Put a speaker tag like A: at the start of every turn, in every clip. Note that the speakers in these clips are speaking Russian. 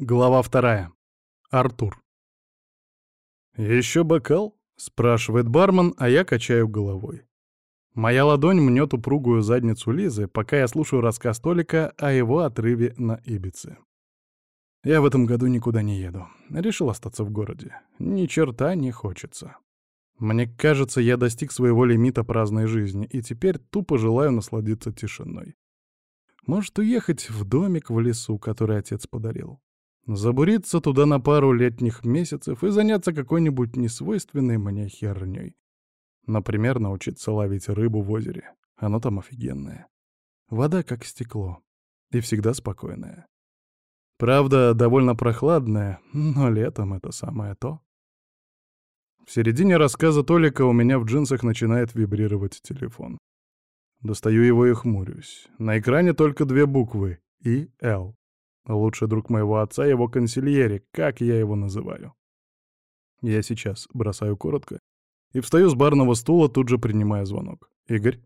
A: Глава вторая. Артур. «Еще бокал?» — спрашивает бармен, а я качаю головой. Моя ладонь мнет упругую задницу Лизы, пока я слушаю рассказ Толика о его отрыве на Ибице. Я в этом году никуда не еду. Решил остаться в городе. Ни черта не хочется. Мне кажется, я достиг своего лимита праздной жизни, и теперь тупо желаю насладиться тишиной. Может, уехать в домик в лесу, который отец подарил. Забуриться туда на пару летних месяцев и заняться какой-нибудь несвойственной мне херней. Например, научиться ловить рыбу в озере. Оно там офигенное. Вода как стекло. И всегда спокойная. Правда, довольно прохладная, но летом это самое то. В середине рассказа Толика у меня в джинсах начинает вибрировать телефон. Достаю его и хмурюсь. На экране только две буквы — И, Л. Лучший друг моего отца — его консильери, как я его называю. Я сейчас бросаю коротко и встаю с барного стула, тут же принимая звонок. «Игорь,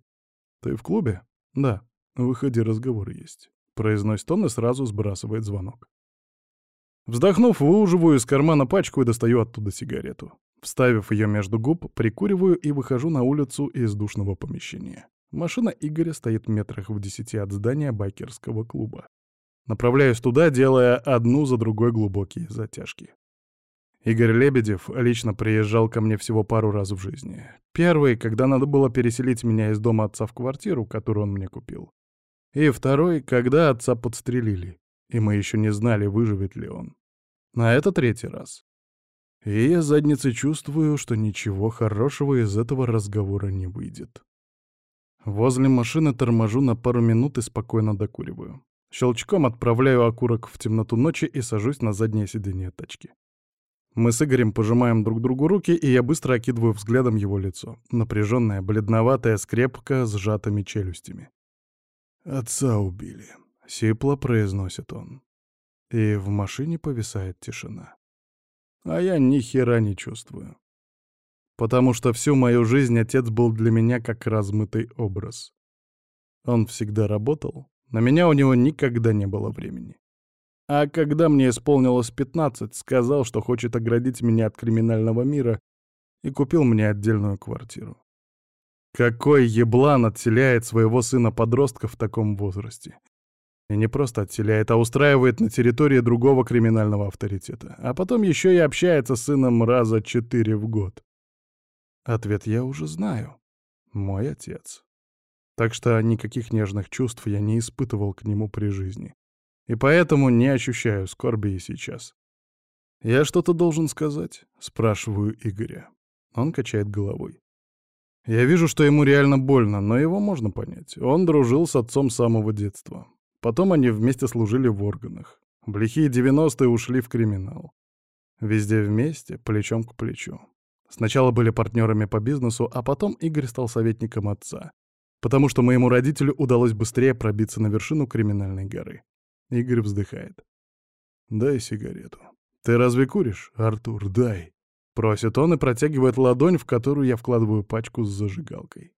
A: ты в клубе?» «Да. Выходи, разговор есть», — произносит он и сразу сбрасывает звонок. Вздохнув, выуживаю из кармана пачку и достаю оттуда сигарету. Вставив ее между губ, прикуриваю и выхожу на улицу из душного помещения. Машина Игоря стоит метрах в десяти от здания байкерского клуба. Направляюсь туда, делая одну за другой глубокие затяжки. Игорь Лебедев лично приезжал ко мне всего пару раз в жизни. Первый, когда надо было переселить меня из дома отца в квартиру, которую он мне купил. И второй, когда отца подстрелили, и мы еще не знали, выживет ли он. А это третий раз. И я задницей чувствую, что ничего хорошего из этого разговора не выйдет. Возле машины торможу на пару минут и спокойно докуриваю. Щелчком отправляю окурок в темноту ночи и сажусь на заднее сиденье тачки. Мы с Игорем пожимаем друг другу руки, и я быстро окидываю взглядом его лицо. Напряженное, бледноватое, скрепко, сжатыми челюстями. «Отца убили», — сипло произносит он. И в машине повисает тишина. А я ни хера не чувствую. Потому что всю мою жизнь отец был для меня как размытый образ. Он всегда работал, на меня у него никогда не было времени. А когда мне исполнилось 15, сказал, что хочет оградить меня от криминального мира и купил мне отдельную квартиру. Какой еблан отселяет своего сына-подростка в таком возрасте? И не просто отселяет, а устраивает на территории другого криминального авторитета. А потом еще и общается с сыном раза четыре в год. Ответ я уже знаю. Мой отец. Так что никаких нежных чувств я не испытывал к нему при жизни. И поэтому не ощущаю скорби и сейчас. «Я что-то должен сказать?» — спрашиваю Игоря. Он качает головой. Я вижу, что ему реально больно, но его можно понять. Он дружил с отцом с самого детства. Потом они вместе служили в органах. В 90-е ушли в криминал. Везде вместе, плечом к плечу. Сначала были партнерами по бизнесу, а потом Игорь стал советником отца потому что моему родителю удалось быстрее пробиться на вершину криминальной горы. Игорь вздыхает. «Дай сигарету». «Ты разве куришь, Артур? Дай». Просит он и протягивает ладонь, в которую я вкладываю пачку с зажигалкой.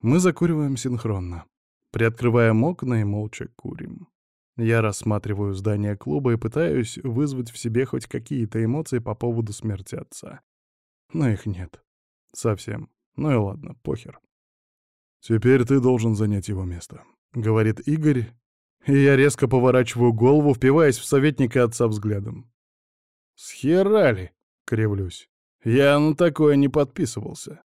A: Мы закуриваем синхронно. Приоткрываем окна и молча курим. Я рассматриваю здание клуба и пытаюсь вызвать в себе хоть какие-то эмоции по поводу смерти отца. Но их нет. Совсем. Ну и ладно, похер. «Теперь ты должен занять его место», — говорит Игорь, и я резко поворачиваю голову, впиваясь в советника отца взглядом. «Схерали!» — кривлюсь. «Я на такое не подписывался».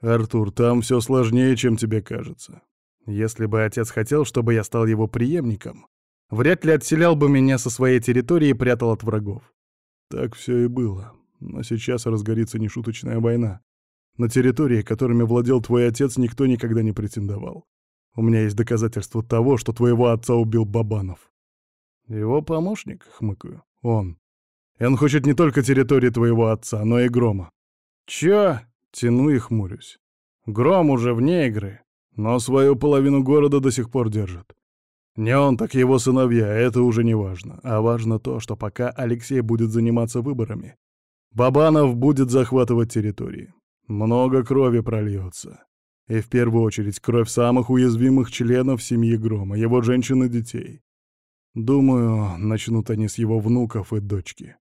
A: «Артур, там все сложнее, чем тебе кажется. Если бы отец хотел, чтобы я стал его преемником, вряд ли отселял бы меня со своей территории и прятал от врагов. Так все и было. Но сейчас разгорится нешуточная война, на территории, которыми владел твой отец, никто никогда не претендовал. У меня есть доказательства того, что твоего отца убил Бабанов. Его помощник, хмыкаю, он. И он хочет не только территории твоего отца, но и Грома. Чё? Тяну и хмурюсь. Гром уже вне игры, но свою половину города до сих пор держит. Не он, так его сыновья, это уже не важно. А важно то, что пока Алексей будет заниматься выборами, Бабанов будет захватывать территории. Много крови прольется. И в первую очередь кровь самых уязвимых членов семьи Грома, его женщин и детей. Думаю, начнут они с его внуков и дочки.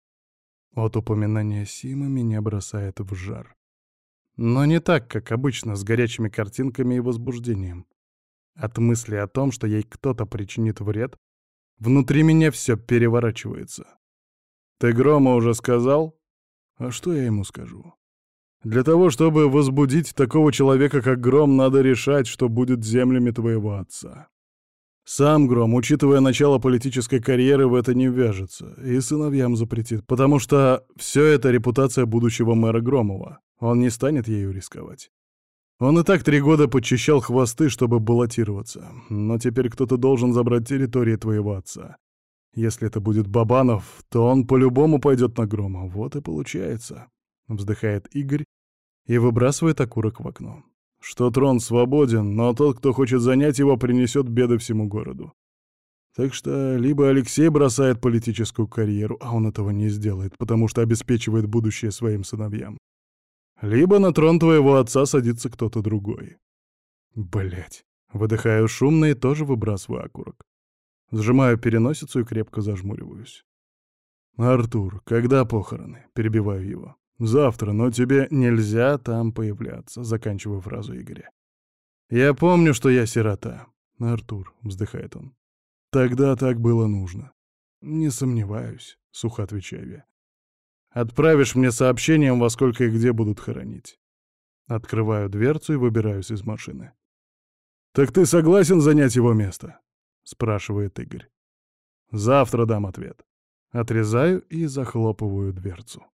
A: От упоминания Сима меня бросает в жар. Но не так, как обычно, с горячими картинками и возбуждением. От мысли о том, что ей кто-то причинит вред, внутри меня все переворачивается. «Ты Грома уже сказал?» «А что я ему скажу?» «Для того, чтобы возбудить такого человека, как Гром, надо решать, что будет землями твоего отца. Сам Гром, учитывая начало политической карьеры, в это не вяжется, и сыновьям запретит, потому что все это репутация будущего мэра Громова. Он не станет ею рисковать. Он и так три года подчищал хвосты, чтобы баллотироваться, но теперь кто-то должен забрать территории твоего отца. Если это будет Бабанов, то он по-любому пойдет на Грома. Вот и получается. Вздыхает Игорь и выбрасывает окурок в окно. Что трон свободен, но тот, кто хочет занять его, принесет беды всему городу. Так что либо Алексей бросает политическую карьеру, а он этого не сделает, потому что обеспечивает будущее своим сыновьям. Либо на трон твоего отца садится кто-то другой. Блять. Выдыхаю шумно и тоже выбрасываю окурок. Сжимаю переносицу и крепко зажмуриваюсь. «Артур, когда похороны?» — перебиваю его. «Завтра, но тебе нельзя там появляться», — заканчиваю фразу Игоря. «Я помню, что я сирота». «Артур», — вздыхает он. «Тогда так было нужно». «Не сомневаюсь», — сухо отвечаю я. «Отправишь мне сообщением, во сколько и где будут хоронить». Открываю дверцу и выбираюсь из машины. «Так ты согласен занять его место?» — спрашивает Игорь. «Завтра дам ответ». Отрезаю и захлопываю дверцу.